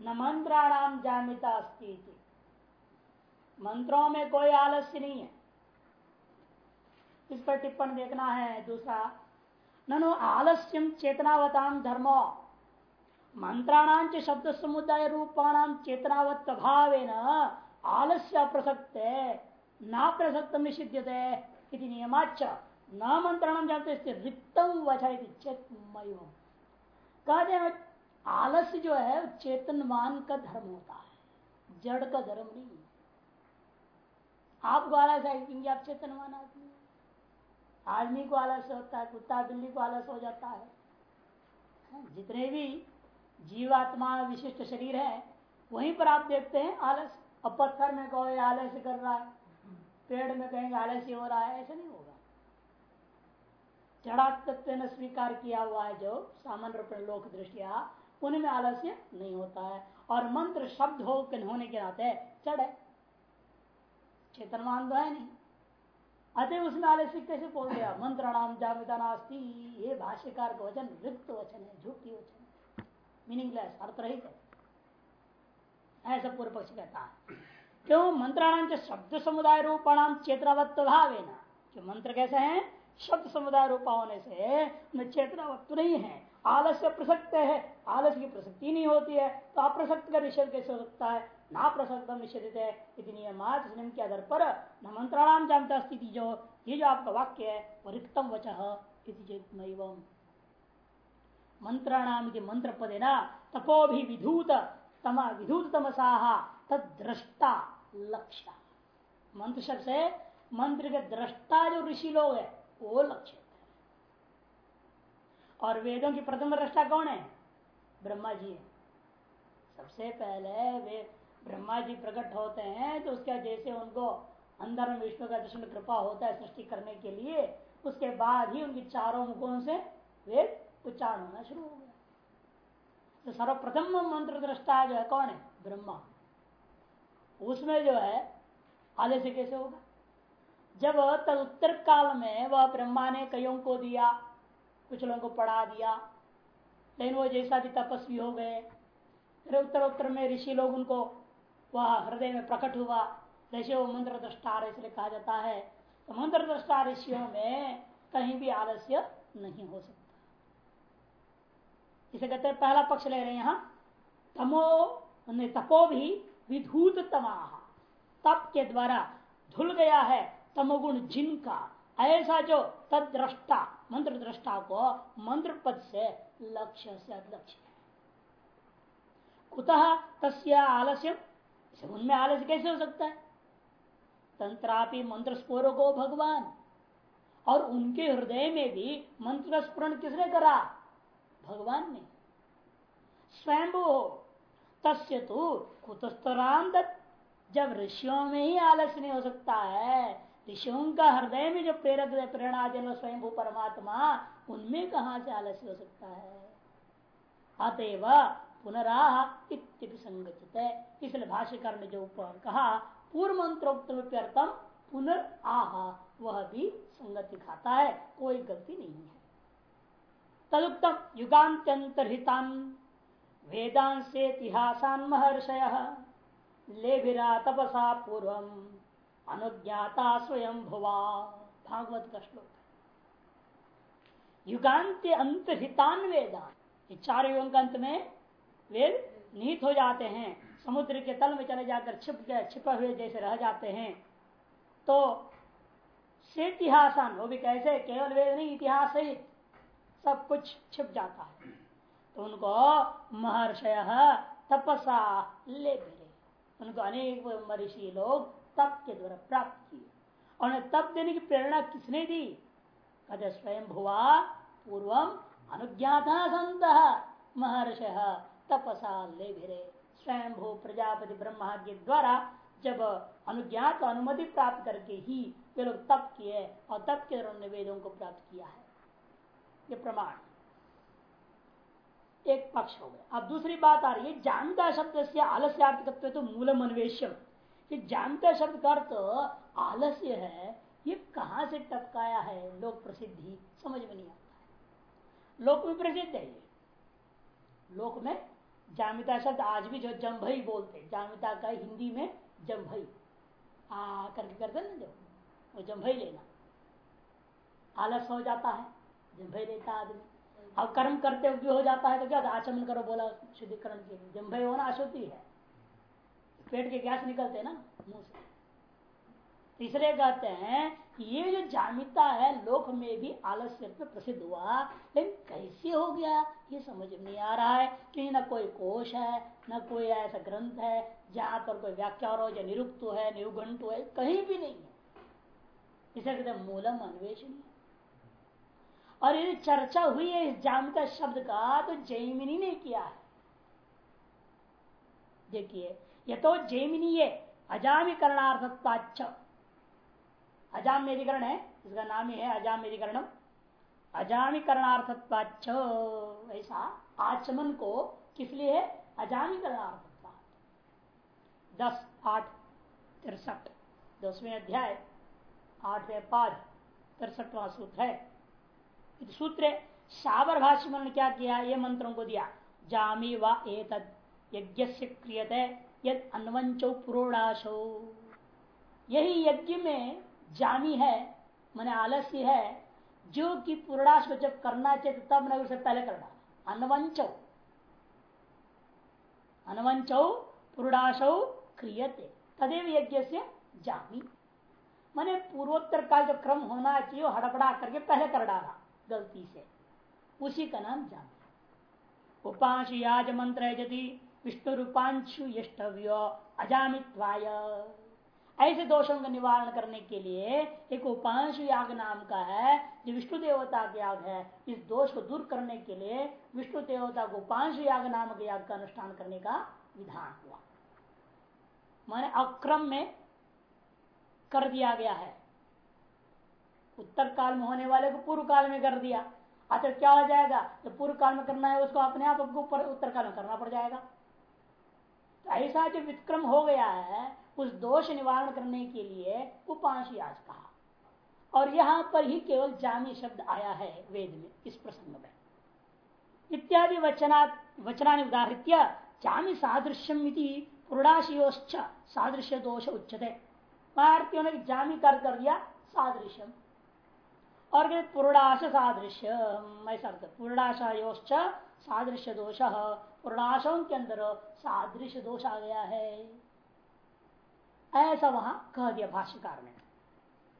न मंत्राणाम जामिता अस्ती मंत्रों में कोई आलस्य नहीं है। इस पर टिप्पण देखना है। दूसरा, ननु आलस्यम चेतनावताम धर्मो। मंत्राणाम च शब्द समुदाय रूपाणाम चेतनावत भाव आलस्य प्रसक्त, न प्रसक्त निषिध्यते नियमाच न मंत्राणाम जानते रिक्तम वचय चेतमय कहते हैं आलस्य जो है, चेतनवान का धर्म होता है। जड़ का धर्म नहीं आपको आलस है क्योंकि आप चेतनवान आदमी आदमी को आलस होता है, कुत्ता बिल्ली को आलस हो जाता है। जितने भी जीवात्मा विशिष्ट शरीर है, वहीं पर आप देखते हैं आलस। अब पत्थर में कहो आलस्य कर रहा है। पेड़ में कहेंगे आलस्य हो रहा है। ऐसा नहीं होगा। जड़ा तत्व ने स्वीकार किया हुआ है जो सामान्य रूप लोक दृष्टिया उनमें आलस्य नहीं होता है। और मंत्र शब्द हो होने के नाते चढ़ चेतनवान तो है नहीं। अतः उसमें आलस्य कैसे बोल दिया? मंत्र नाम जामिता नास्ती। ये भाष्यकार का वचन, रिक्त वचन है, झूठी वचन मीनिंगलेस अर्थ रहित है। ऐसा पूर्व पक्ष कहता है। क्यों मंत्राणाम शब्द समुदाय रूपाणाम चेतनावत्व भाव है ना जो मंत्र कैसे हैं? शब्द समुदाय रूपा होने से चेतनावत्व नहीं है। आलस्य प्रसक्त है। आलस्य की प्रसक्ति नहीं होती है तो अप्रसक्त का निषेध कैसे हो सकता है? ना प्रसक्त निषेधित है। नियम के आधार पर न मंत्राणाम जानता स्थिति जो, ये जो आपका वाक्य है वो रिक्तम वच मंत्राणाम मंत्र पदे ना तपो भी विधूत तमा विधूत तमसाहा तद्रष्टा लक्ष्य। मंत्र शब्द से मंत्र के दृष्टा जो ऋषि लोग है, वो लक्ष्य और वेदों की प्रथम दृष्टा कौन है? ब्रह्मा जी है। सबसे पहले वे ब्रह्मा जी प्रकट होते हैं तो उसका जैसे उनको अंदर में विष्णु का दर्शन कृपा होता है सृष्टि करने के लिए, उसके बाद ही उनकी चारों मुखों से वेद उच्चारण होना शुरू हो गया। तो सर्वप्रथम मंत्र दृष्टा जो है कौन है? ब्रह्मा। उसमें जो है से कैसे होगा? जब तद उत्तर काल में वह ब्रह्मा ने कईयों को दिया? कुछ लोगों को पढ़ा दिया। लेकिन वो जैसा भी तपस्वी हो गए। फिर उत्तर उत्तर में ऋषि लोग उनको वह हृदय में प्रकट हुआ। जैसे वो मंत्र दृष्टा इसलिए कहा जाता है। तो मंत्र दृष्टा ऋषियों में कहीं भी आलस्य नहीं हो सकता। इसे कहते हैं पहला पक्ष ले रहे हैं यहाँ। तमो तपो भी विधूत तमाह तप के द्वारा धुल गया है तमोगुण जिनका। ऐसा जो तद्रष्टा मंत्र दृष्टा को मंत्र पद से लक्ष्य से लक्ष्य कुतः तस्य आलस्य उनमें आलस्य कैसे हो सकता है? तंत्रापि मंत्र स्पोर को भगवान, और उनके हृदय में भी मंत्र का स्पुरण किसने करा? भगवान ने। स्वयं हो, तस्य तो कुतस्तराम जब ऋषियों में ही आलस्य नहीं हो सकता है ऋषियों का हृदय में जो प्रेरक प्रेरणा जन स्वयं परमात्मा उनमें कहा से आलस्य हो सकता है? अतएव पुनराह संगठित है इसलिए भाष्यकार ने जो कहा, पूर्व मंत्रोक्तम पुनर् आह वह भी संगति खाता है, कोई गलती नहीं है। तदुक्तम युगान्त्यंतरहितान वेदांत से इतिहासान महर्षय, लेभिरा तपसा पूर्व अनुज्ञाता स्वयं भुवा भागवत का श्लोक युगांत अंत हितान वेदान चार युगों के अंत में वेद निहित हो जाते हैं। समुद्र के तल में चले जाकर छिप गए, छिपे हुए जैसे रह जाते हैं। तो से इतिहासान, वो भी कैसे? केवल वेद नहीं, इतिहास ही सब कुछ छिप जाता है। तो उनको महर्षय तपसा ले उनको अनेक महर्षि लोग तप के द्वारा प्राप्त किए। और उन्हें तप देने की प्रेरणा किसने दी? कहते स्वयं भुआ पूर्वम अनुज्ञाता संत महर्ष तपसा ले स्वयं भू प्रजापति ब्रह्मा के द्वारा जब अनुज्ञात अनुमति प्राप्त करके ही वे लोग तप किए और तप के द्वारा वेदों को प्राप्त किया है। ये प्रमाण। एक पक्ष हो गया। अब दूसरी बात आ रही है जानता शब्द से आलस्यात्मक तो मूलम अन्वेषम कि जानता शब्द का अर्थ आलस्य है, ये कहाँ से टपकाया है? लोक प्रसिद्धि समझ में नहीं आता है। लोक में प्रसिद्ध है ये। लोक में जामिता शब्द आज भी जो जम्भई बोलते जामिता का हिंदी में जम्भई आ करके करते ना जो, वो जम्भई लेना। आलस हो जाता है जम्भई लेता आदमी। अब कर्म करते हुए हो जाता है तो क्या आचमन करो बोला, शुद्धिकरण के लिए। जम्भई होना अशुद्धि है। पेट के गैस निकलते ना, मुँह से। तीसरे कहते हैं ये जो जामिता है, लोक में भी आलस्य में प्रसिद्ध हुआ, लेकिन कैसे हो गया, ये समझ में नहीं आ रहा है। कि न कोई कोश है, न कोई ऐसा ग्रंथ है, जहाँ पर कोई व्याख्या हो या निरुक्त है निरुगंट है कहीं भी नहीं है। इसे कहते मूलम अन्वेषण और यदि चर्चा हुई है इस जामिता शब्द का तो जैमिनी ने किया है। देखिए ये तो जैमिनी अजामीकरणार्थत्वाच अजाम मेधिकरण है, इसका नाम ही है अजाम मेधिकरणम अजामीकरणार्थत्वाच ऐसा आचमन को किस लिए है? अजामीकरणार्थत्वा दस, आठ, तिरसठ, दसवें अध्याय, आठवें पाद, तिरसठवा सूत्र है। सूत्र साबर भाष्य क्या किया? ये मंत्रों को दिया। जामी व एतद यज्ञ क्रियते। यद अन्वंचो पुरोडाशो यही यज्ञ में जामी है, मैंने आलस्य है, जो कि पूर्णाश को जब करना चाहिए तब मैंने उसे पहले कर डाला अनवंचौ। अनवंचौ पूर्णाशौ क्रियते, तदेव यज्ञ से जामी मैंने पूर्वोत्तर काल जो क्रम होना चाहिए हड़बड़ा करके पहले कर डाला, गलती से। उसी का नाम जामी उपांश याज मंत्र है यदि विष्णु रूपांशु यष्टव्य अजामित्वाय। ऐसे दोषों का निवारण करने के लिए एक उपांश याग नाम का है, जो विष्णु देवता का याग है। इस दोष को दूर करने के लिए विष्णु देवता को उपांश याग नामक याग का अनुष्ठान करने का विधान हुआ। माने अक्रम में कर दिया गया है। उत्तर काल में होने वाले को पूर्व काल में कर दिया। अतः क्या हो जाएगा? जो पूर्व काल में करना है, उसको अपने आप ऊपर उत्तर काल में करना पड़ जाएगा। ऐसा जो विक्रम हो गया है, उस दोष निवारण करने के लिए उपांश याज कहा। और यहाँ पर ही केवल जामी शब्द आया है वेद में, इस प्रसंग में। इत्यादि वचना वचना उदाहृत जामी सादृश्यम पूर्णाशयोश्च सादृश्य दोष उच्चते भारतीयों ने जामी कर कर दिया सादृश्यम। और पूर्णाश सादृश्य ऐसा पूर्णाशयोश्च सादृश्य दोष। पूर्णाशों के अंदर सादृश्य दोष आ गया है। ऐसा वहाँ कह दिया भाष्यकार ने।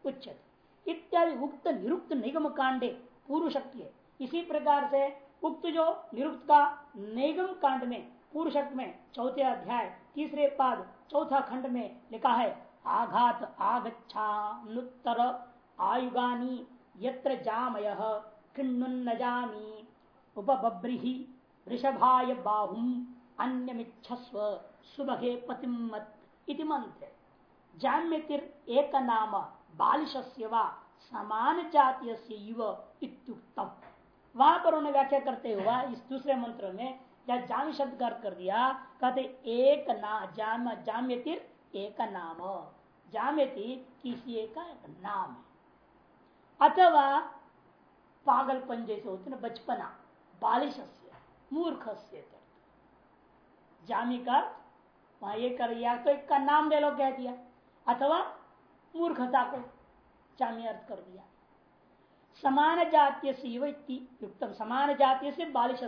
उच्चत। इत्यादि उक्त निरुक्त निगम कांडे पूर्व शक्ति है। इसी प्रकार से उक्त जो निरुक्त का निगम कांड में पूर्व शक्ति में चौथे अध्याय, तीसरे पाद, चौथा खंड में लिखा है, आघात आगछानुत्तर आयुगानी यत्र जामय किन्नुन्न जामी उपबब्रीहि ऋषभाय बाहुम अन्यमिच्छस्व सुबहे पतिमत इति मंत्र जाम्यतिर एक नाम बालिश समान जातीय इत्युक्तम। वहाँ पर उन्हें व्याख्या करते हुआ इस दूसरे मंत्र में, या जाम शब्द का कर दिया, कहते एक ना जाम जाम्यतिर एक नाम जाम्यति किसी एक नाम है। अथवा पागलपन जैसे होते ना, बचपना बालिश मूर्ख जामी का वहाँ ये कर या तो एक का नाम ले लो, कह दिया। अथवा मूर्खता को चामी अर्थ कर दिया। समान जातीय से युक्तम समान जातीय से बालिश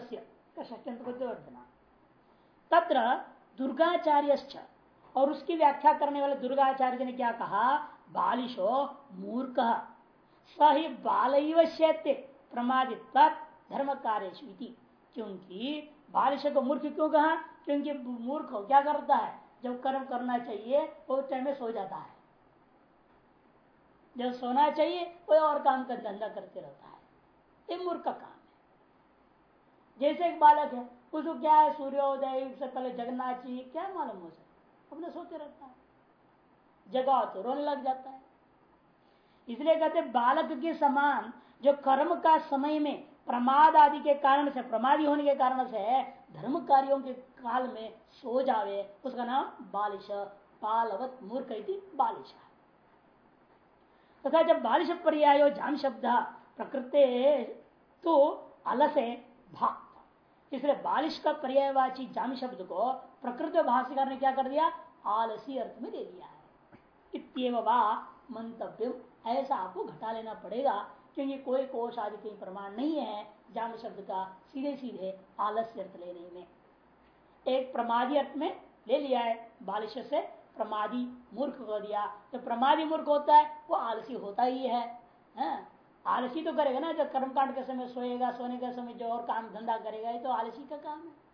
तत्र दुर्गाचार्य और उसकी व्याख्या करने वाले दुर्गाचार्य ने क्या कहा? बालिशो मूर्ख। सही बाल शैत्य प्रमादित धर्म कार्य क्योंकि बालिश को मूर्ख क्यों कहा? क्योंकि मूर्ख क्या करता है? जब कर्म करना चाहिए, वो टाइम में सो जाता है। जब सोना चाहिए, कोई और काम का धंधा करते रहता है। ये मूर्ख का काम है। जैसे एक बालक है, उसको क्या है? सूर्योदय से पहले जगना चाहिए क्या मालूम हो सकता अपने सोते रहता है। जगा तो रोने लग जाता है। इसलिए कहते बालक के समान जो कर्म का समय में प्रमाद आदि के कारण से, प्रमादी होने के कारण से धर्म कार्यों के काल में सो जावे। उसका नाम बालिश बालवत मूर्ख बालिश। तथा तो जब बालिश पर्याय जान शब्द, प्रकृति तो अलसे भाग इसलिए बालिश का पर्यायवाची जाम शब्द को प्रकृति भाषिकार ने क्या कर दिया? आलसी अर्थ में दे दिया है। इतव मंतव्य ऐसा आपको घटा लेना पड़ेगा। क्योंकि कोई कोश आदि कहीं प्रमाण नहीं है जाम शब्द का सीधे सीधे आलस्य अर्थ लेने में। एक प्रमादी अर्थ में ले लिया है बालिश से प्रमादी मूर्ख को दिया। तो प्रमादी मूर्ख होता है वो आलसी होता ही है, है? आलसी तो करेगा ना जब कर्मकांड के समय सोएगा सोने के समय जो और काम धंधा करेगा ये तो आलसी का काम है।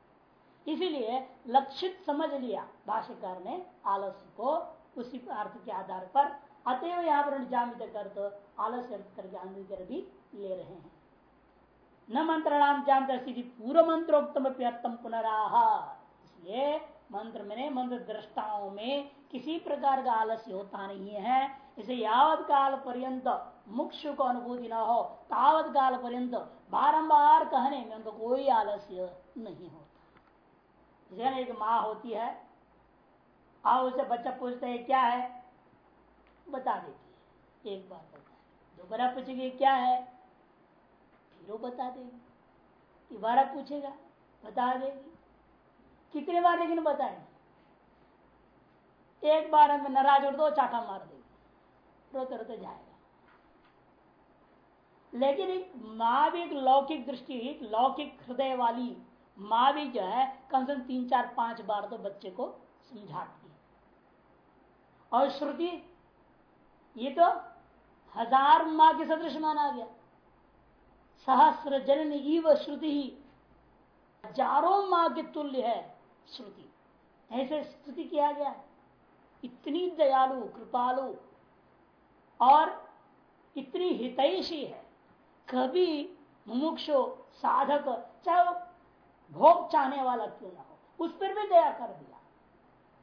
इसीलिए लक्षित समझ लिया भाष्यकार ने आलस्य को उसी अर्थ के आधार पर अतएव यहाँ पर जामित कर तो आलस्य करके अंग्रेज़ भी ले रहे हैं। न मंत्रणाम जानते स्थिति पूर्व मंत्रोक्तम अर्थम पुनराह। इसलिए मंत्र में मंत्र दृष्टाओं में किसी प्रकार का आलस्य होता नहीं है। इसे यावत काल पर्यंत मुक्ष को अनुभूति न हो, तावत काल पर्यंत बारंबार कहने में उनको कोई आलस्य नहीं होता। एक माँ होती है आओ उसे बच्चा पूछते है, क्या है? बता देती है। एक बार बता दोबारा पूछेगी, क्या है? फिर वो बता देगी। दोबारा पूछेगा, बता देगी। कितने बार लेकिन बताए एक बार हमें नाराज़ उठ दो चाटा मार देगी। रोते रोते जाएगा। लेकिन एक माँ भी एक लौकिक दृष्टि लौकिक हृदय वाली माँ भी जो है, कम से कम तीन, चार, पाँच बार तो बच्चे को समझाती है। और श्रुति ये तो हज़ार माँ के सदृश माना गया। सहस्र जनन इव श्रुति ही। हज़ारों माँ के तुल्य है श्रुति। ऐसे स्तुति किया गया इतनी दयालु, कृपालु और इतनी हितैषी है। कभी मुमुक्षो, साधक, चाहे वो भोग चाहने वाला क्यों ना हो, उस पर भी दया कर दिया।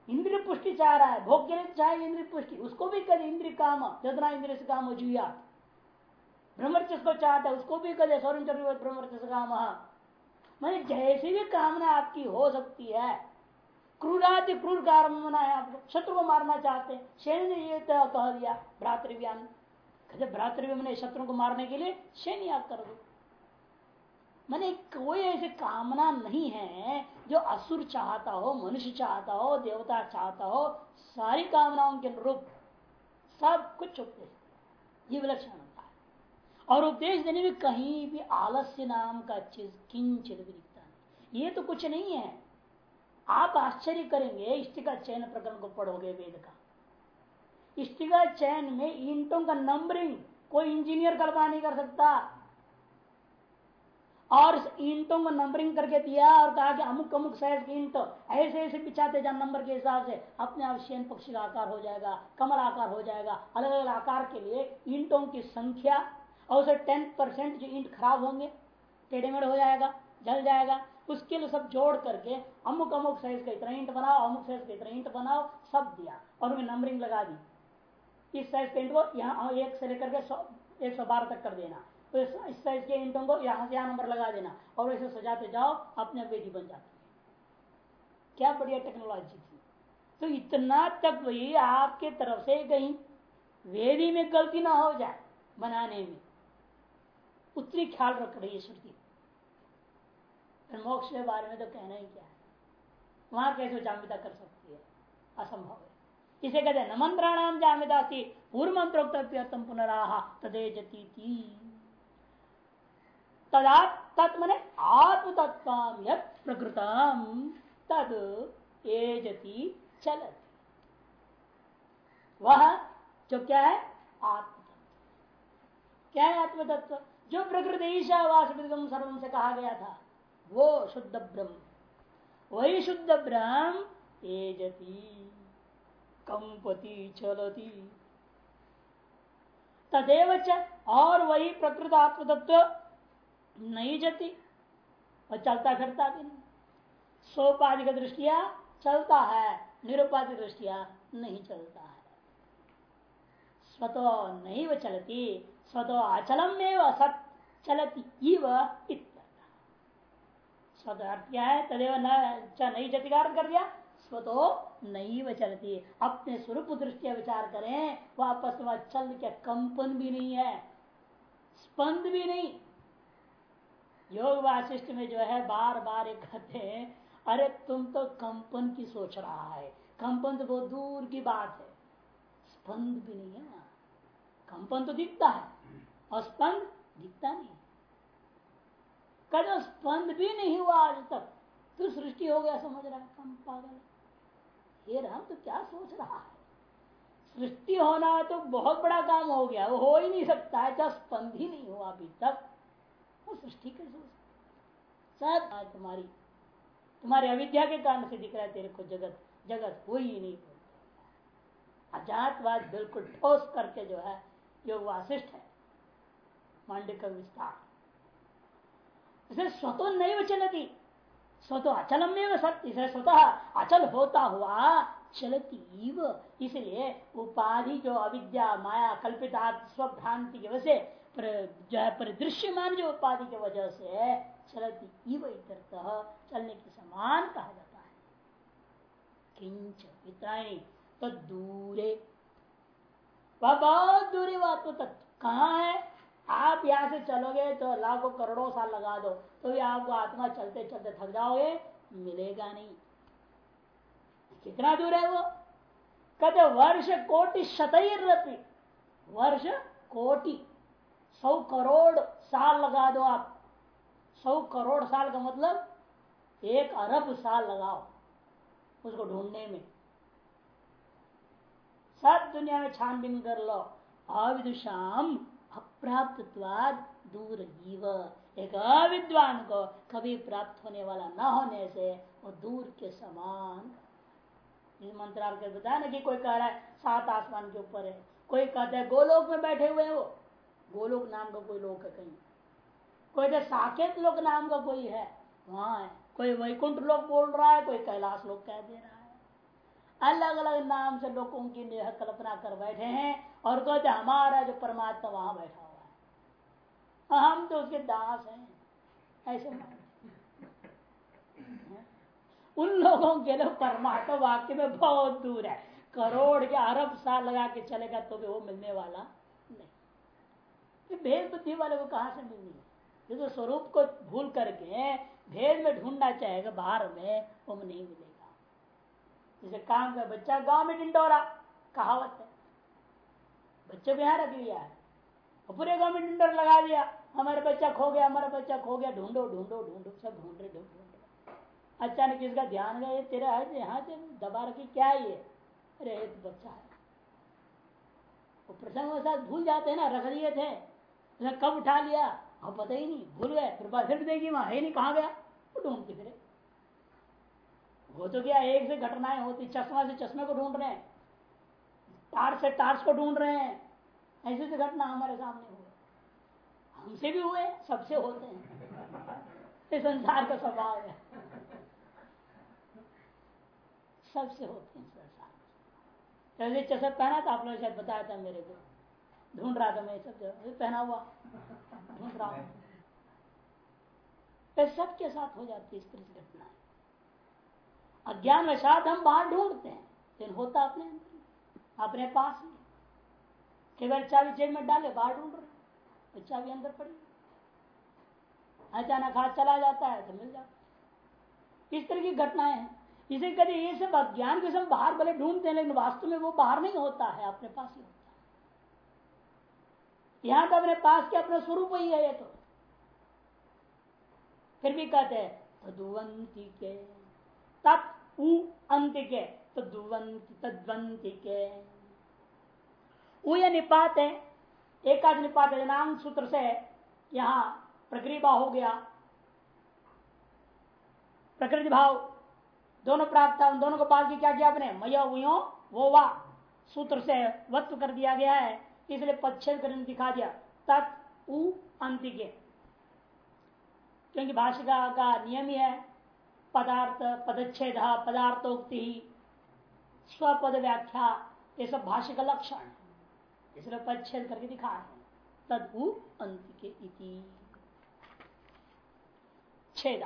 इंद्रिय पुष्टि चाह रहा है भोग के लिए चाहे इंद्रिय पुष्टि उसको भी कर इंद्रिय काम जितना इंद्रिय से काम जुआ ब्रह्मचर्य को चाहता है, उसको भी कर सौरम ब्रह्मचर्य से काम मैंने जैसी भी कामना आपकी हो सकती है क्रूराति क्रूर काम है आपको, शत्रु को मारना चाहते हैं, शेन ने ये तो कह दिया, भ्रातृव्यान। कहते भ्रातृव्य मैंने शत्रु को मारने के लिए शेन याद कर दो। मैंने कोई ऐसी कामना नहीं है जो असुर चाहता हो, मनुष्य चाहता हो, देवता चाहता हो, सारी कामनाओं के अनुरूप सब कुछ उपदेश ये विलक्षण होता है। और उपदेश देने में कहीं भी आलस्य नाम का चीज़ किंचित भी दिखता नहीं। ये तो कुछ नहीं है। आप आश्चर्य करेंगे, इष्टिका चयन प्रकरण को पढ़ोगे वेद का। इष्टिका चयन में ईंटों का नंबरिंग कोई इंजीनियर कल्पना नहीं कर सकता। और ईंटों को नंबरिंग करके दिया और कहा कि अमुक अमुक साइज़ की ईंट, ऐसे ऐसे बिछाते जाए नंबर के हिसाब से। अपने आप शेन पक्षी का आकार हो जाएगा कमल आकार हो जाएगा। अलग अलग आकार के लिए ईंटों की संख्या और उसे टेन परसेंट जो ईंट खराब होंगे टेढ़े हो जाएगा, जल जाएगा। उसके लिए सब जोड़ करके अमुक अमुक साइज़ का इतना ईंट बनाओ, अमुक साइज़ का इतना ईंट बनाओ, सब दिया और उन्हें नंबरिंग लगा दी। इस साइज़ पेंट को यहाँ एक से लेकर के एक सौ बारह तक कर देना। तो इस साइज़ के इंटों को यहाँ से यहाँ नंबर लगा देना। और ऐसे सजाते जाओ, अपने वेदी बन जाती क्या बढ़िया टेक्नोलॉजी थी। तो इतना तक वही आपके तरफ़ से कहीं वेदी में गलती ना हो जाए बनाने में। उतनी ख्याल रख रही है श्रुति मोक्ष के बारे में तो कहना ही क्या है। वहाँ कैसे जामिता कर सकती है? असंभव है। इसे कहते हैं न मंत्राणाम जामिता थी पूर्व मंत्रोक्त पुनराह तदे जती तदा तत् मने आत्म तत्व प्रकृतम तद एजति चलत। वह जो क्या है? आत्म क्या है आत्म तत्व जो प्रकृति ईशावास सर्वम से कहा गया था, वो शुद्ध ब्रह्म। वही शुद्ध ब्रह्म एजति कंपति चलती। तदेव और वही प्रकृत आत्म तत्व नहीं जती और चलता फिरता भी नहीं। सोपाधिक दृष्टिया चलता है, निरुपाधिक दृष्टिया नहीं चलता है। स्वतो नहीं व चलती, स्वतो अचलम एवं सत चलती क्या है? तदेव नहीं जति का कर दिया? स्वतो नहीं व चलती। अपने स्वरूप दृष्टिया विचार करें, वापस वह चल क्या कंपन भी नहीं है। स्पंद भी नहीं। योग वाशिष्ट में जो है बार बार एक कहते हैं, अरे, तुम तो कंपन की सोच रहा है। कंपन तो बहुत दूर की बात है। स्पंद भी नहीं है ना। कंपन तो दिखता है, और स्पंद दिखता नहीं कदम स्पंद भी नहीं हुआ आज तक तो सृष्टि हो गया, समझ रहा है, कम पागल ये राम तो क्या सोच रहा है? सृष्टि होना तो बहुत बड़ा काम हो गया वो हो ही नहीं सकता है स्पंद ही नहीं हुआ अभी तक। वो सृष्टि कैसे हो सकती आज तुम्हारी तुम्हारी अविद्या के कारण से दिख रहा है तेरे को जगत। जगत हो ही नहीं अजातवाद बिल्कुल ठोस करके जो है योग वासिष्ठ है मांडिक विस्तार। इसे स्वतः नहीं चलती। स्वतः अचलम में इसे स्वतः अचल होता हुआ चलती इसलिए उपाधि जो अविद्या, माया कल्पिता स्वभ्रांति की वजह से जो परिदृश्यमान जो उपाधि की वजह से चलती चलने के समान कहा जाता है। किंच तो दूरे बहुत दूरी बात तो तत्व कहाँ है? आप यहाँ से चलोगे तो लाखों करोड़ों साल लगा दो तो भी आपको आत्मा चलते चलते थक जाओगे, मिलेगा नहीं। कितना दूर है वो? कहते वर्ष कोटि शतईर वर्ष कोटि। सौ करोड़ साल लगा दो आप। सौ करोड़ साल का मतलब एक अरब साल लगाओ उसको ढूँढने में। सब दुनिया में छानबीन कर लो। अविदुषाम अप्राप्त दूर जीव। एक अविद्वान को कभी प्राप्त होने वाला न होने से वो दूर के समान। इस के बताया ना कि कोई कह रहा है, सात आसमान के ऊपर है। कोई कहता है, गोलोक में बैठे हुए हैं वो। गोलोक नाम का कोई लोक है कहीं। कोई तो साकेत लोक नाम का कोई है, वहाँ है। कोई वैकुंठ लोक बोल रहा है, कोई कैलाश लोक कह दे रहा है। अलग अलग नाम से लोगों की कल्पना कर बैठे हैं और कहते हमारा जो परमात्मा वहाँ बैठा हुआ है। हम तो उसके दास हैं। ऐसे उन लोगों के लिए परमात्मा वाक्य में बहुत दूर है। करोड़ के अरब साल लगा के चलेगा तो भी वो मिलने वाला नहीं भेद बुद्धि वाले को कहाँ से मिलनी है? तो स्वरूप को भूल करके भेद में ढूंढना चाहेगा, बाहर में वो नहीं मिलेगा। जैसे काम का बच्चा, गाँव में डिंडोरा कहावत है। बच्चे को यहाँ रख लिया है। और पूरे गाँव में डिंडोर लगा दिया। हमारे बच्चा खो गया, हमारा बच्चा खो गया, ढूंढो ढूंढो ढूंढो, सब ढूंढ रहे ढूंढ रहे अचानक इसका ध्यान गया, ये तेरा है, यहाँ से दबा रखी, क्या ये? अरे तो बच्चा है। वो प्रसंग के साथ भूल जाते हैं ना, रख दिए थे। कब उठा लिया? अब पता ही नहीं। भूल गए। फिर फिर देगी वहाँ है नहीं। कहा गया? वो ढूंढते फिर। वो तो क्या एक से घटनाएँ होती। चश्मा से चश्मे को ढूंढ रहे हैं। टार्च से टार्च को ढूंढ रहे हैं। ऐसे से घटना हमारे सामने हुए हमसे भी हुए। सबसे होते हैं। ये संसार का स्वभाव है। सबसे होते हैं संसार जैसे चश्मा पहना था आप लोग शायद बताया था मेरे को। ढूंढ रहा था मैं सब पहना हुआ। ढूंढ रहा हूँ। सबके साथ हो जाती है इस तरह से घटना। अज्ञान वशात हम बाहर ढूंढते हैं। लेकिन होता अपने अपने पास में। केवल चाबी जेब में डाले, बाहर ढूंढ रहे तो चाबी अंदर पड़ी। अचानक हाथ चला जाता है तो मिल जाता है। इस तरह की घटनाएँ हैं। इसे कभी ये सब अज्ञान के सब बाहर भले ढूंढते हैं, लेकिन वास्तव में वो बाहर नहीं होता है। अपने पास ही होता है यहाँ तो अपने पास के अपना स्वरूप ही है ये तो। फिर भी कहते हैं, तदुवंती के। तत् अंत के, तद्वंती के। निपात है निपात नाम सूत्र से यहाँ प्रक्रिया हो गया। प्रकृति भाव, दोनों प्राप्त उन दोनों को बाल की क्या किया आपने? मयो वो वा, सूत्र से वत्व कर दिया गया है। इसलिए पच्छेद करने दिखा दिया। तत् उ अंतिके। क्योंकि भाषिका का नियम ही है, पदार्थ, पदच्छेद, पदार्थोक्ति, स्वपद व्याख्या, ये सब भाष्य का लक्षण है। इसलिए पदछेद करके दिखा है। तदु अंत के छेद।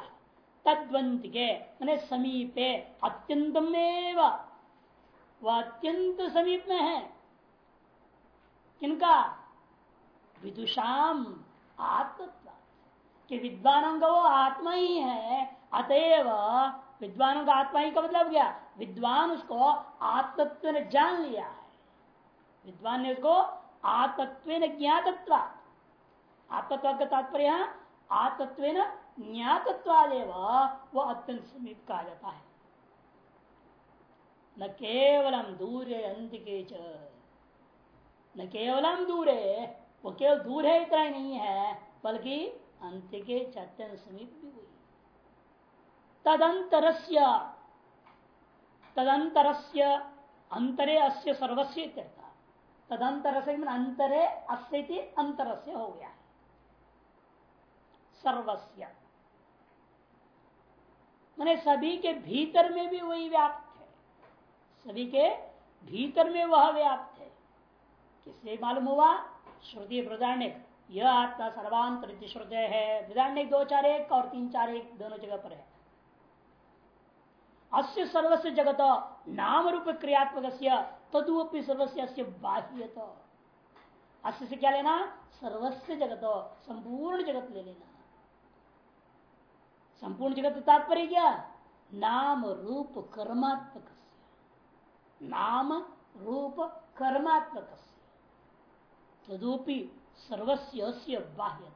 तद्वंत के मैंने समीपे, अत्यंतमेव। वह अत्यंत समीप में है। किनका? विदुषाम आत्मत्व कि विद्वानों का वो आत्मा ही है, अतएव विद्वानों का आत्मा ही का मतलब क्या? विद्वान उसको आत्मत्व ने जान लिया है। विद्वान ने उसको आत्मत्व ज्ञातत्व आत्मत्व का तात्पर्य आत्मत्व ज्ञातत्वादेव, वो अत्यंत समीप कहा जाता है। न केवलम दूरे अंतिके न केवलम है वो केवल दूर है इतना ही नहीं है, बल्कि अंत के अत्यंत समीप भी हुई तदंतरस्य तदंतरस्य अंतरे अस्य सर्वस्व तदंतर से अंतरे अस्य अंतरस्य हो गया सर्वस्व मैंने सभी के भीतर में भी वही व्याप्त है। सभी के भीतर में वह व्याप्त है। किससे मालूम हुआ? श्रुति प्रदानिक यह आत्मा सर्वांतरित श्रुदय है। प्रदानिक दो चार एक और तीन चार एक दोनों जगह पर है। अस्य सर्वस्व जगत, नाम रूप क्रियात्मक तदुपि सर्वस्व बाह्य तो अस्य से क्या लेना? सर्वस्व जगत, संपूर्ण जगत ले लेना। संपूर्ण जगत तात्पर्य क्या? नाम रूप कर्मात्मक नाम रूप कर्मात्मक तदुपि सर्वस्व बाह्य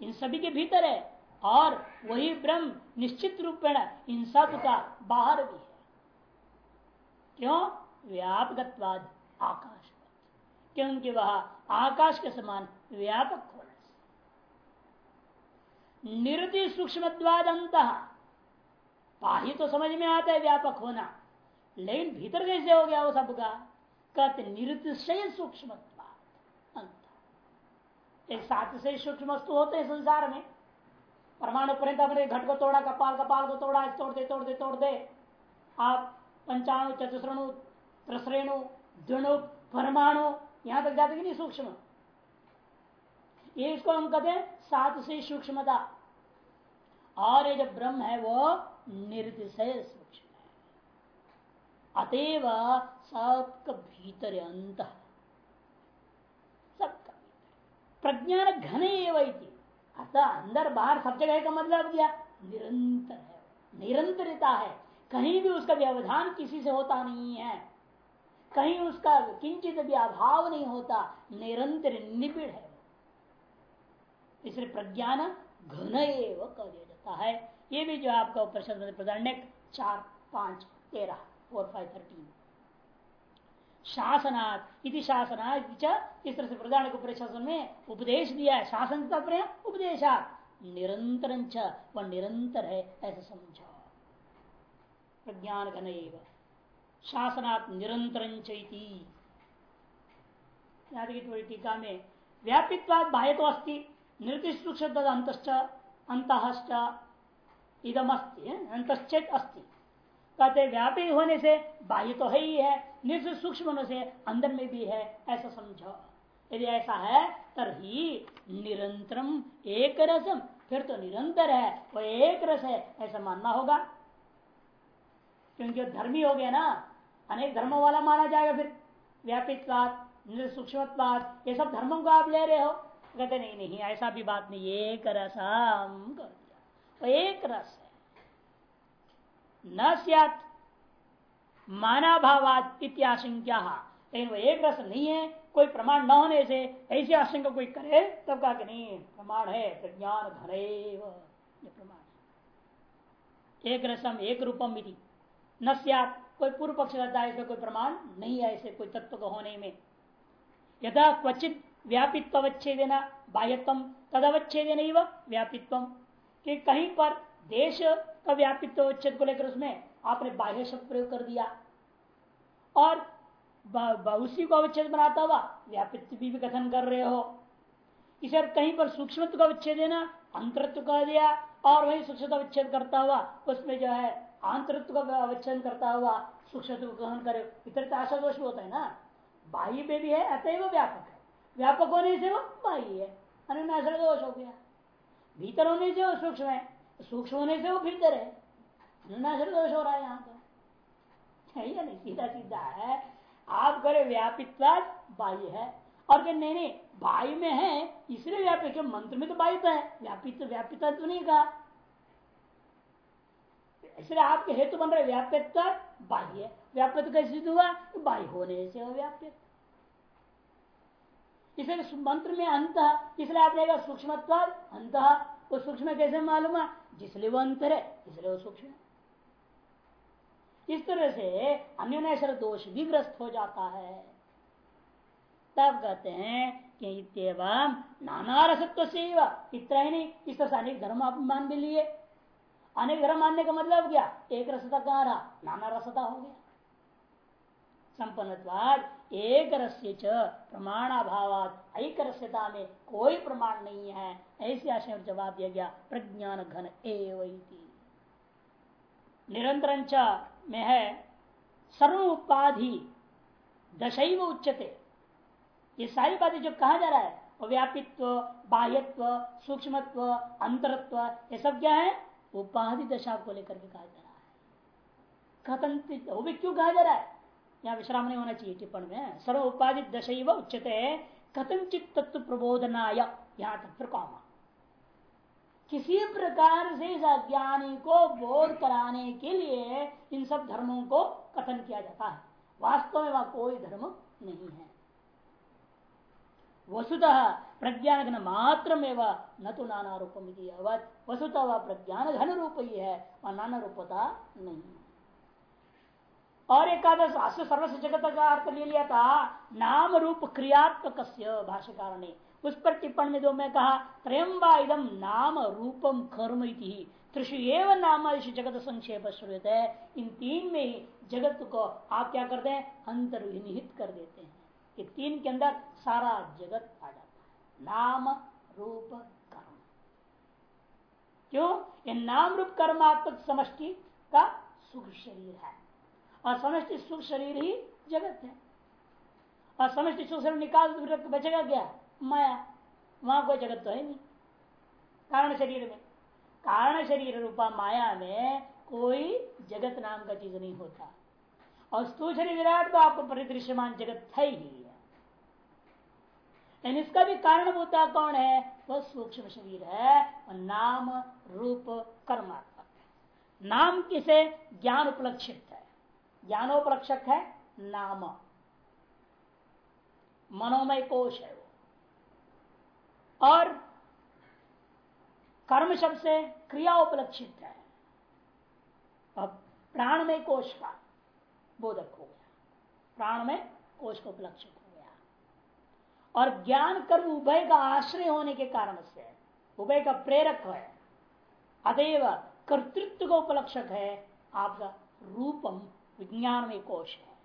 इन सभी के भीतर है और वही ब्रह्म निश्चित रूप में इन सब का बाहर भी है। क्यों? व्यापकवाद आकाश क्योंकि वह आकाश के समान व्यापक होने से निरति सूक्ष्म अंत बाह्य तो समझ में आता है व्यापक होना, लेकिन भीतर कैसे हो गया वो सबका? कहते निरतिशय सूक्ष्म एक साथ से सूक्ष्म वस्तु होते हैं संसार में। परमाणु पर्यंत अपने घट को तोड़ा, कपाल कपाल को तोड़ा तोड़ते तोड़ते तोड़ते। आप पंचाणु चतुश्रणु त्रसरेणु, द्विणु, परमाणु, यहाँ तक जाते कि नहीं सूक्ष्म? ये इसको हम कहते हैं सात से सूक्ष्मता। और ये जो ब्रह्म है वो निर्दिशय सूक्ष्म है। अतएव सबका भीतर अंत सबका प्रज्ञान घन एवं अतः अंदर बाहर सब जगह का मतलब क्या निरंतर है। निरंतरता है। कहीं भी उसका व्यवधान किसी से होता नहीं है। कहीं उसका किंचित भी अभाव नहीं होता। निरंतर निबिड़ है। इसलिए प्रज्ञान घन एवं कह दिया जाता है। ये भी जो आपका उपनिषद प्रधान चार, पाँच, तेरह फोर फाइव थर्टीन शासनात् इति इस तरह से प्रधान को प्रशासन में उपदेश दिया है। शासन उपदेशा। निरंतर व निरंतर है, ऐसा समझो। प्रज्ञान घन शासनात् निरंतर टीका में व्यापित्वाद बाह्य तो अस्ति निर्दिष्ट अंत अंत इदम अस्ति अंतश्चेत अस्ति। कहते व्यापी होने से बाह्य तो है ही है। निश्चित सूक्ष्म से अंदर में भी है, ऐसा समझो। यदि ऐसा है, तरही निरंतरम एक रसम। फिर तो निरंतर है, वो एक रस है, ऐसा मानना होगा। क्योंकि धर्मी हो गया ना, अनेक धर्मों वाला माना जाएगा फिर। व्यापित्वाद सूक्ष्मत्वाद, ये सब धर्मों को आप ले रहे हो। कहते नहीं नहीं, ऐसा भी बात नहीं, एक रसम दिया। एक रस है। न सियात मानाभावाद इत्याशंका लेकिन वो एक रस नहीं है, कोई प्रमाण न होने से, ऐसी आशंका कोई करे, तब कहा कि नहीं, प्रमाण है, प्रज्ञान धरे ये प्रमाण एक रसम, एक रूपम विधि न कोई पूर्व पक्ष रहता है इसका कोई प्रमाण नहीं है, ऐसे कोई तत्व को होने में। यथा क्वचित व्यापित्व अवच्छेदेना बाह्यत्म तद अवच्छेदेन व्यापित्व। कि कहीं पर देश का व्यापित्व अवच्छेद को लेकर उसमें आपने बाह्य शब्द प्रयोग कर दिया। और उसी को अवच्छेद बनाता हुआ व्यापित भी, भी कथन कर रहे हो। इसे कहीं पर सूक्ष्म का अवच्छेद देना अंतरत्व कह दिया और वही सूक्ष्म अवच्छेद करता हुआ उसमें जो है आंतरत्व का अवच्छेद करता हुआ सूक्ष्म को ग्रहण करे। इतर आशा दोष होता है ना। बाह्य में भी है अतएव व्यापक है। व्यापक होने से वो बाह्य है। अन्य दोष हो गया। भीतर होने से वो सूक्ष्म है सूक्ष्म होने से वो भीतर है। नज़र दोष हो रहा है यहाँ तो। है या नहीं? सीधा सीधा है। आप करे व्यापित्वाद बाह्य है। और क्या नहीं नहीं वायु में है, इसलिए व्यापक मंत्र में तो वायु है। व्यापित व्यापित तो नहीं कहा। इसलिए आपके हेतु बन रहे व्याप्यता बाह्य व्याप्यत कैसे सिद्ध हुआ? बाह्य होने से व्याप्य इसलिए मंत्र में अंत, इसलिए आप रहेगा सूक्ष्म अंत। वो सूक्ष्म कैसे मालूम है? जिसलिए वो अंतर है, इसलिए वो सूक्ष्म। इस तरह से अन्य दोष भी ग्रस्त हो जाता है। तब कहते हैं कि इतम नाना रसत्व से इतना ही नहीं, इस तरह से अनेक धर्म आप मान भी लिए। अनेक धर्म मानने का मतलब क्या? एक रसता कहा रहा? नाना रसता हो गया। संपन्नवाद एक रस्य प्रमाण अभाव एक रस्यता में कोई प्रमाण नहीं है। ऐसे आशय जवाब दिया गया, प्रज्ञान घन एवं निरंतर में है सर्व उपाधि दशैव उच्चते ये सारी बातें जो कहा जा रहा है व्यापित्व, बाह्यत्व, सूक्ष्मत्व, अंतरत्व, ये सब क्या है? उपाधि दशा को लेकर के कहा जा रहा है। कथन वो भी क्यों कहा जा रहा है? यहाँ विश्राम नहीं होना चाहिए टिप्पण में। सर्व उपाधि दशा उच्चते कथनचित तत्व प्रबोधनाय, यहाँ तक फिर कौमा। किसी प्रकार से इस अज्ञानी को बोध कराने के लिए इन सब धर्मों को कथन किया जाता है। वास्तव में वह कोई धर्म नहीं है। वसुतः प्रज्ञान घन मात्र न तो नाना रूपम वसुतः वह प्रज्ञान घन रूप ही है, वह नाना रूपता नहीं और एकादश सर्वस्व जगत का अर्थ ले लिया था, नाम रूप क्रियात्मक भाष्यकार ने उस पर टिप्पण में जो मैं कहा त्रयम्बा इदम नाम रूपम कर्म इति त्रिशु एवं नाम जगत संक्षेप है इन तीन में ही जगत को आप क्या करते हैं? अंतर्निहित कर देते हैं। ये तीन के अंदर सारा जगत आ जाता है। नाम, रूप, कर्म। क्यों? ये नाम, रूप, कर्मात्मक समष्टि का सुख शरीर है। और समष्टि सुख शरीर ही जगत है। और समष्टि सुख शरीर निकाल तो बचेगा क्या? माया वहाँ कोई जगत तो है नहीं। कारण शरीर में। कारण शरीर रूपा माया में कोई जगत नाम का चीज़ नहीं होता। और स्थूल शरीर विराट तो आपको परिदृश्यमान जगत है ही लेकिन इसका भी कारण होता कौन है? वह सूक्ष्म शरीर है और नाम रूप कर्मात्मक नाम किसे? ज्ञान उपलक्षित है। ज्ञानोपलक्षक है नाम। मनोमय कोश है और कर्म शब्द से क्रिया उपलक्षित है। अब प्राण में कोश का बोधक हो गया। प्राण में कोश को उपलक्षित हो गया। और ज्ञान कर्म उभय का आश्रय होने के कारण से, उभय का प्रेरक है, अतएव कर्तृत्व का उपलक्षक है, आपका रूपम विज्ञान में कोश है।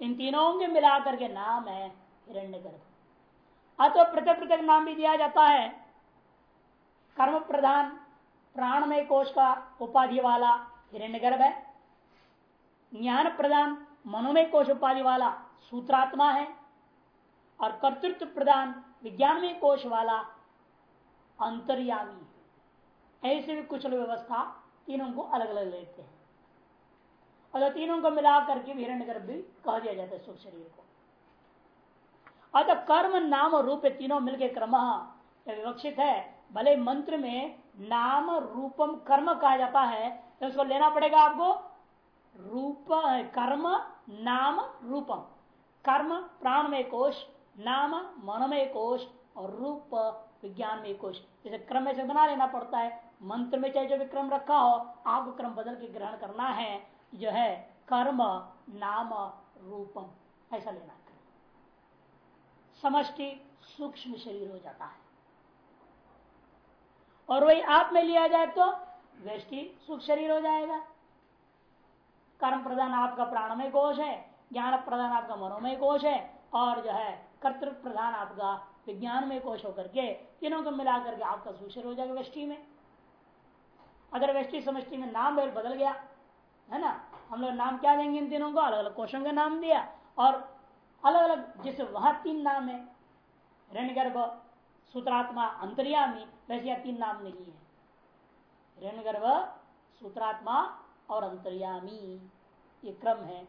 इन तीनों के मिलाकर के नाम है हिरण्य अतः पृथक पृथक नाम भी दिया जाता है। कर्म प्रधान प्राणमय कोश का उपाधि वाला हिरण्य गर्भ है। ज्ञान प्रधान, मनोमय कोश उपाधि वाला सूत्रात्मा है। और कर्तृत्व प्रदान विज्ञान में कोश वाला अंतर्यामी ऐसे भी कुछ व्यवस्था तीनों को अलग अलग लेते हैं। और तीनों को मिला करके हिरण्य गर्भ भी कह दिया जाता है सुख शरीर को। अतः कर्म नाम और रूप तीनों मिलके क्रम विवक्षित है। भले मंत्र में नाम रूपम कर्म कहा जाता है तो उसको लेना पड़ेगा आपको रूप, कर्म नाम रूपम। कर्म प्राण में कोश, नाम मन में कोश और रूप विज्ञान में कोश। जैसे क्रम में से बना लेना पड़ता है। मंत्र में चाहे जो भी क्रम रखा हो, आपको क्रम बदल के ग्रहण करना है। जो है कर्म नाम रूपम। ऐसा लेना। समष्टि सूक्ष्म शरीर हो जाता है। और वही आप में लिया जाए तो व्यष्टि सुख शरीर हो जाएगा। कर्म प्रधान आपका प्राणमय कोश है, ज्ञान प्रधान आपका मनोमय कोश है, और जो है कर्तृ प्रधान आपका विज्ञान में कोश होकर के तीनों को मिला करके आपका सूचर हो जाएगा वृष्टि में। अगर वृष्टि समष्टि में नाम बदल गया, है ना? हम लोग नाम क्या देंगे इन तीनों को? अलग अलग कोशों का नाम दिया, और अलग अलग जैसे वहाँ तीन नाम है। रणगर्भ, सूत्रात्मा, अंतर्यामी, वैसे यह तीन नाम नहीं है। रणगर्भ, सूत्रात्मा और अंतर्यामी, ये क्रम है।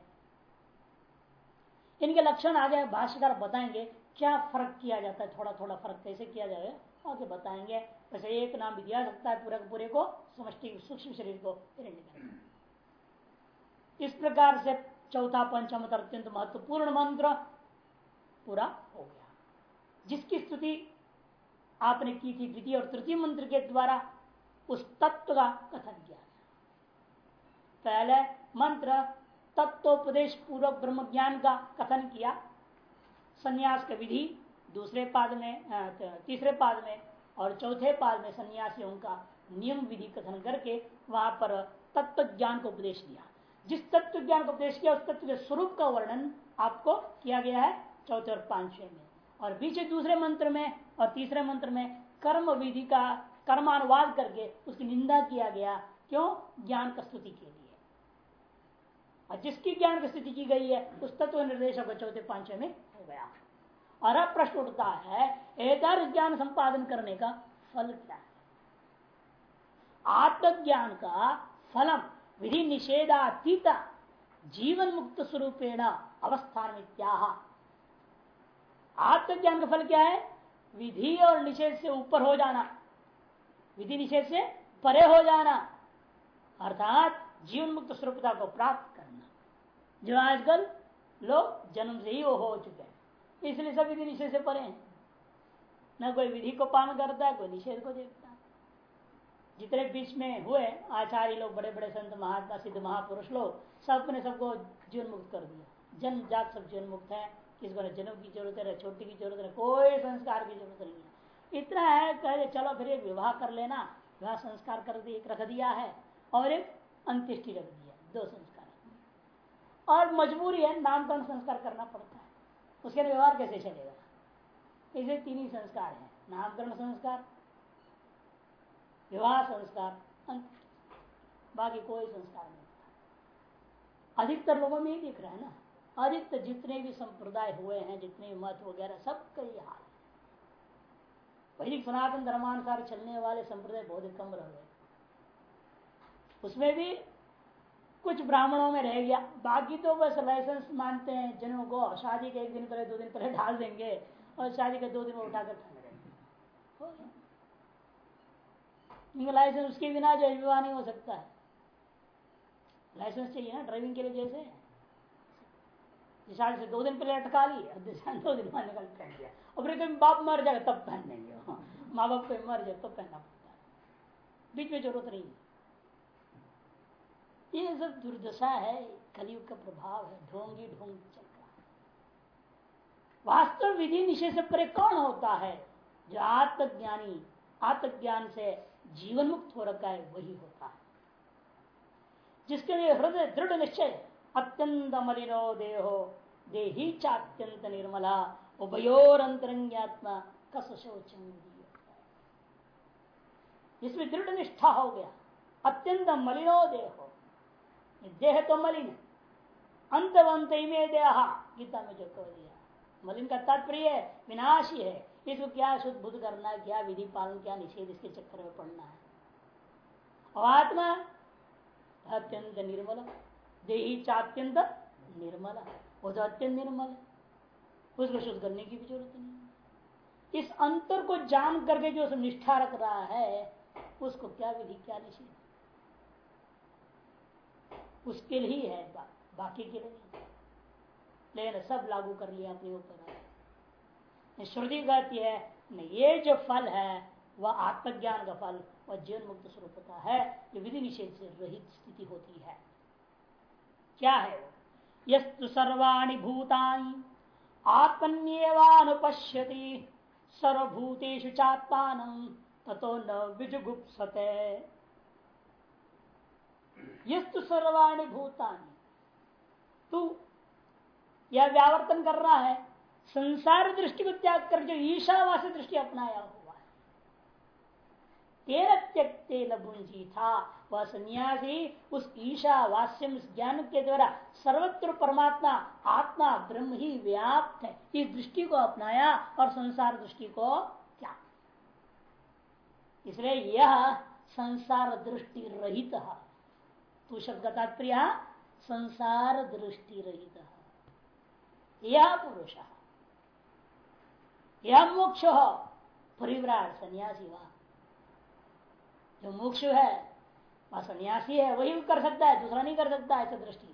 इनके लक्षण आगे भाष्यकार बताएँगे, क्या फ़र्क किया जाता है थोड़ा थोड़ा फ़र्क कैसे किया जाए, आगे बताएँगे। वैसे एक नाम भी दिया सकता है पूरे पूरे को, समष्टि, सूक्ष्म शरीर को इस प्रकार से चौथा पंचम अत्यंत महत्वपूर्ण मंत्र पूरा हो गया। जिसकी स्तुति आपने की थी द्वितीय और तृतीय मंत्र के द्वारा, उस तत्व का कथन किया पहले मंत्र तत्वोपदेश पूर्वक ब्रह्म ज्ञान का कथन किया, संन्यास का विधि दूसरे पाद में तीसरे पाद में और चौथे पाद में सन्यासियों का नियम विधि कथन करके वहाँ पर तत्व ज्ञान को उपदेश दिया जिस तत्व ज्ञान को उपदेश किया, उस तत्व के स्वरूप का वर्णन आपको किया गया है चौथे और पांचवे में। और बीच दूसरे मंत्र में और तीसरे मंत्र में कर्म विधि का, कर्मानुवाद करके उसकी निंदा किया गया, क्यों? ज्ञान का स्तुति के लिए। और जिसकी ज्ञान की स्थिति की गई है, उस तत्व निर्देशक चौथे पांचवे में हो गया। और अब प्रश्न उठता है एकदर्श ज्ञान संपादन करने का फल क्या है? आत्मज्ञान का फलम विधि निषेधातीत जीवन मुक्त स्वरूपेण अवस्थान आत्मज्ञान का फल क्या है विधि और निषेध से ऊपर हो जाना। विधि निषेध से परे हो जाना। अर्थात जीवन मुक्त स्वरूपता को प्राप्त करना। जो आजकल लोग जन्म से ही वो हो चुके हैं। इसलिए सब विधि निषेध से परे हैं। न कोई विधि को पालन करता है, कोई निषेध को देखता है। जितने बीच में हुए, आचार्य लोग बड़े बड़े संत, महात्मा, सिद्ध महापुरुष लोग सबने सबको जीवन मुक्त कर दिया। जन्म जात सब जीवन मुक्त है। किसको न जन्म की ज़रूरत है, छोटी की ज़रूरत है, कोई संस्कार की ज़रूरत नहीं है। इतना है, कहे चलो फिर एक विवाह कर लेना। विवाह संस्कार कर दिया एक रख दिया है और एक अंत्येष्टि रख दिया दो संस्कार और मजबूरी है नामकरण संस्कार करना पड़ता है? उसके लिए व्यवहार कैसे चलेगा? इसे तीन ही संस्कार है, नामकरण संस्कार विवाह संस्कार बाकी कोई संस्कार नहीं। अधिकतर लोगों में ही दिख रहा है ना। अधिकतर जितने भी संप्रदाय हुए हैं, जितने मत वगैरह, सब कई हाल वैदिक सनातन धर्मानुसार चलने वाले संप्रदाय बहुत कम रह गए। उसमें भी कुछ ब्राह्मणों में रह गया। बाकी तो बस लाइसेंस मानते हैं जनों को शादी के एक दिन पहले, दो दिन पहले ढाल देंगे, और शादी के दो दिन में उठाकर थाने देंगे लाइसेंस उसके बिना जो विवाह नहीं हो सकता है। लाइसेंस चाहिए ना ड्राइविंग के लिए जैसे? शादी से दो दिन पहले अटका ली दो दिन बाद निकल पहन दिया। और फिर कभी बाप मर जाएगा, तब पहन देंगे माँ बाप कोई मर जाए, तब पहनना पड़ता है। बीच में ज़रूरत नहीं ये सब दुर्दशा है, कलयुग का प्रभाव है, ढोंगी ढोंग चल रहा है। वास्तव विधि निषेध से परे कौन होता है? जो आत्मज्ञानी, आत्मज्ञान से जीवन मुक्त हो रखा है, वही होता है। जिसके लिए हृदय दृढ़ निश्चय, अत्यंत मलिनो देहो, देही चात्यंत निर्मला, उभयोर अंतरंगात्मा कस जिसमें दृढ़ निष्ठा हो गया, अत्यंत मलिनो देहो। देह तो मलिन अंतवंत में देहा, गीता में जो कह दिया। मलिन का तात्पर्य विनाशी है। इसको क्या शुद्ध बुद्ध करना क्या विधि पालन, क्या निषेध, इसके चक्कर में पड़ना है। और आत्मा अत्यंत निर्मल, देही चात्यंत निर्मल, वो तो अत्यंत निर्मल उसको शुद्ध करने की भी ज़रूरत नहीं इस अंतर को जान करके जो निष्ठा रख रहा है, उसको क्या विधि, क्या निषेध? उसके लिए ही है बाकी के लिए लेकिन सब लागू कर लिया अपने ऊपर। श्रुति कहती है ये जो फल है, वह आत्मज्ञान का फल, वह जीवन मुक्त स्वरूप का है ये विधि निषेध से रहित स्थिति होती है। क्या है यस्तु सर्वाणी भूतानि, आत्मन्यवानुपश्यति, सर्वभूतेषु चात्मान, ततो न विजुगुप्सते। यस्तु सर्वाणी भूतानी, तू यह व्यावर्तन कर रहा है संसार दृष्टि को त्याग कर जो ईशावास दृष्टि अपनाया हुआ है। तेरा त्यक्ते भुंजी था, वह सन्यासी उस ईशावास्यम ज्ञान के द्वारा सर्वत्र परमात्मा, आत्मा, ब्रह्म ही व्याप्त है। इस दृष्टि को अपनाया और संसार दृष्टि को त्याग इसलिए यह संसार दृष्टि रहित है। तू शब्द का तात्पर्य संसार दृष्टि रहित यह पुरुष या मोक्ष हो। परिव्राट सन्यासी वह। जो मोक्ष है, वह सन्यासी है, वही कर सकता है, दूसरा नहीं कर सकता, ऐसा दृष्टि।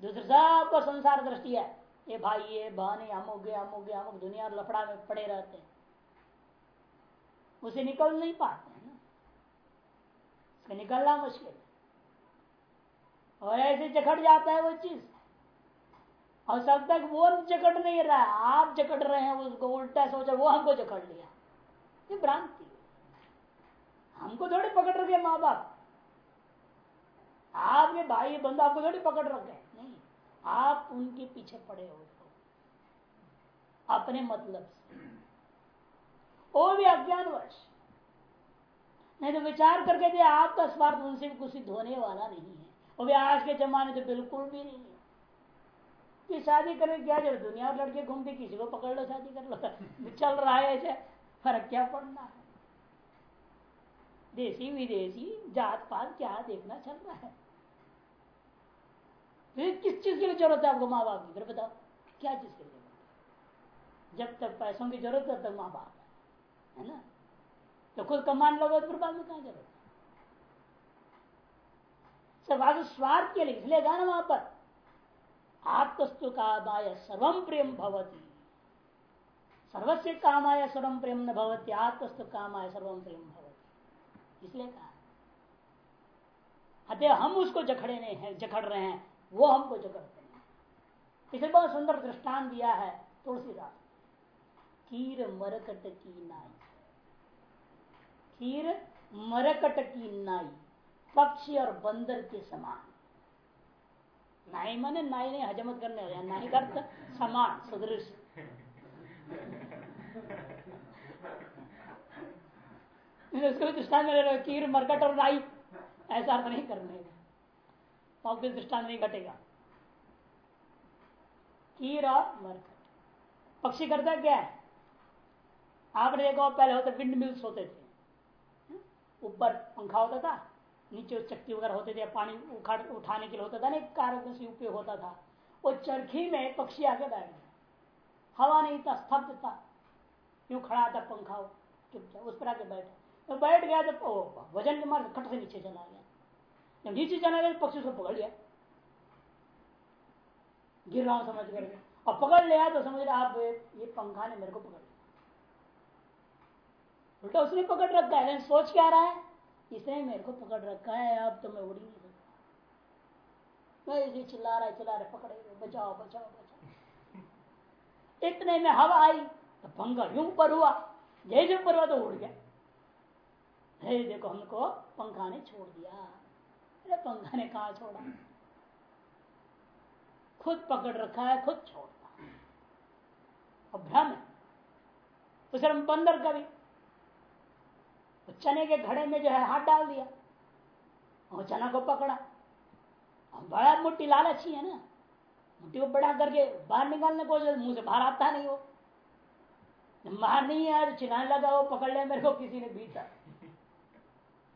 दूसरा सबको संसार दृष्टि है। ये भाई, ये बहन अमुक अमुक अमुक, दुनिया लफड़ा में पड़े रहते हैं। उसे निकल नहीं पाते हैं ना। निकलना मुश्किल और ऐसे जकड़ जाता है वो चीज़। और सब तक वो जकड़ नहीं रहा आप जकड़ रहे हैं उसको उल्टा सोचा, वो हमको जकड़ लिया। ये भ्रांति हमको थोड़ी पकड़ रखे माँ बाप आपके भाई बंधु आपको थोड़ी पकड़ रखे नहीं, आप उनके पीछे पड़े हो अपने मतलब से। वो भी अज्ञानवश। नहीं तो विचार करके आपका स्वार्थ उनसे कुछ होने वाला नहीं है। वो भी आज के जमाने तो बिल्कुल भी नहीं। है कि शादी करने क्या ज़रूरत? दुनिया और लड़के घूमते, किसी को पकड़ लो, शादी कर लो। चल रहा है ऐसे। फ़र्क क्या पड़ना है? देसी, विदेशी जात पात क्या देखना चल रहा है? फिर किस चीज़ के लिए ज़रूरत है आपको माँ बाप की? फिर बताओ, क्या चीज़ की ज़रूरत जब तक पैसों की ज़रूरत है, तब माँ बाप है। ना? तो खुद कमान लोगे तो फिर बाद में कहा ज़रूरत सब स्वार्थ के लिए, इसलिए गाना वहाँ पर आत्मस्तु कामाय सर्वम प्रेम भवती। सर्वस्व कामाय सर्वम प्रेम न भवती आत्मस्तु कामाय सर्वम प्रेम भवती। इसलिए कहा, अतः हम उसको जखड़े नहीं है जखड़ रहे हैं, वो हमको जखड़ते हैं। इसे बहुत सुंदर दृष्टान दिया है तुलसीदास। कीर मरकट की नाई। कीर मरकट की नाई, पक्षी और बंदर के समान। नाई माने नाई ने हजमत करने वाले नाई का समान, सदृश। उसको दृष्टान में कीर, मरकट और नाई ऐसा अर्थ नहीं करने का। और दृष्टान नहीं घटेगा। कीर और मरकट। पक्षी करता क्या है? आपने देखो पहले होते विंड मिल्स होते थे। ऊपर पंखा होता था। नीचे चक्की वगैरह होते थे पानी उखाड़ उठाने के लिए होता था ना कारक से उपयोग होता था। वो चरखी में पक्षी आके बैठ गया। हवा नहीं था, स्तब्ध था। क्यों खड़ा था पंखा चुपचाप उस पर आके बैठ। तो बैठ गया तो वज़न के मार खट से नीचे चला गया। जब नीचे चला गया तो पक्षी उसको पकड़ लिया। गिर रहा हूँ, समझ कर और पकड़ लिया तो समझ रहे आप ये पंखा ने मेरे को पकड़ लिया। उल्टा उसने पकड़ रखा है सोच क्या रहा है? इसने मेरे को पकड़ रखा है, अब तो मैं उड़ नहीं सकता। मैं चिल्ला रहा चिल्ला रहा, पकड़े बचाओ बचाओ बचाओ। इतने में हवा आई तो पंखा यूँ ऊपर हुआ जैसे ऊपर हुआ तो उड़ गया। हे, देखो हमको पंखा ने छोड़ दिया। अरे पंखा ने कहा छोड़ा? खुद पकड़ रखा है, खुद छोड़ता। और भ्रम है। उसे बंदर का भी तो चने के घड़े में जो है हाथ डाल दिया। और चना को पकड़ा। और बड़ा मुट्ठी लालची है ना। मुट्ठी को बड़ा करके बाहर निकालने को मुँह से बाहर आता नहीं वो। बाहर नहीं है चिल्लाने लगा वो पकड़ लिया मेरे को, किसी ने भीतर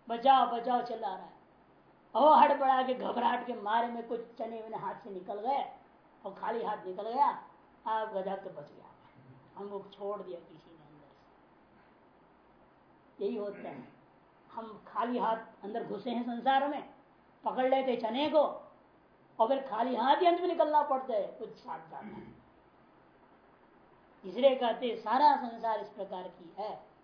बचाओ बचाओ, चिल्ला रहा है। ओ हड़बड़ा के घबराहट के मारे में कुछ चने मेरे हाथ से निकल गए और खाली हाथ निकल गया। आप गजब तो बच गया। हमको छोड़ दिया किसी यही होता है। हम खाली हाथ अंदर घुसे हैं संसार में, पकड़ लेते चने को, और फिर खाली हाथ ही अंत में निकलना पड़ता है, कुछ साथ जाता है। इसलिए कहते सारा संसार इस प्रकार की है।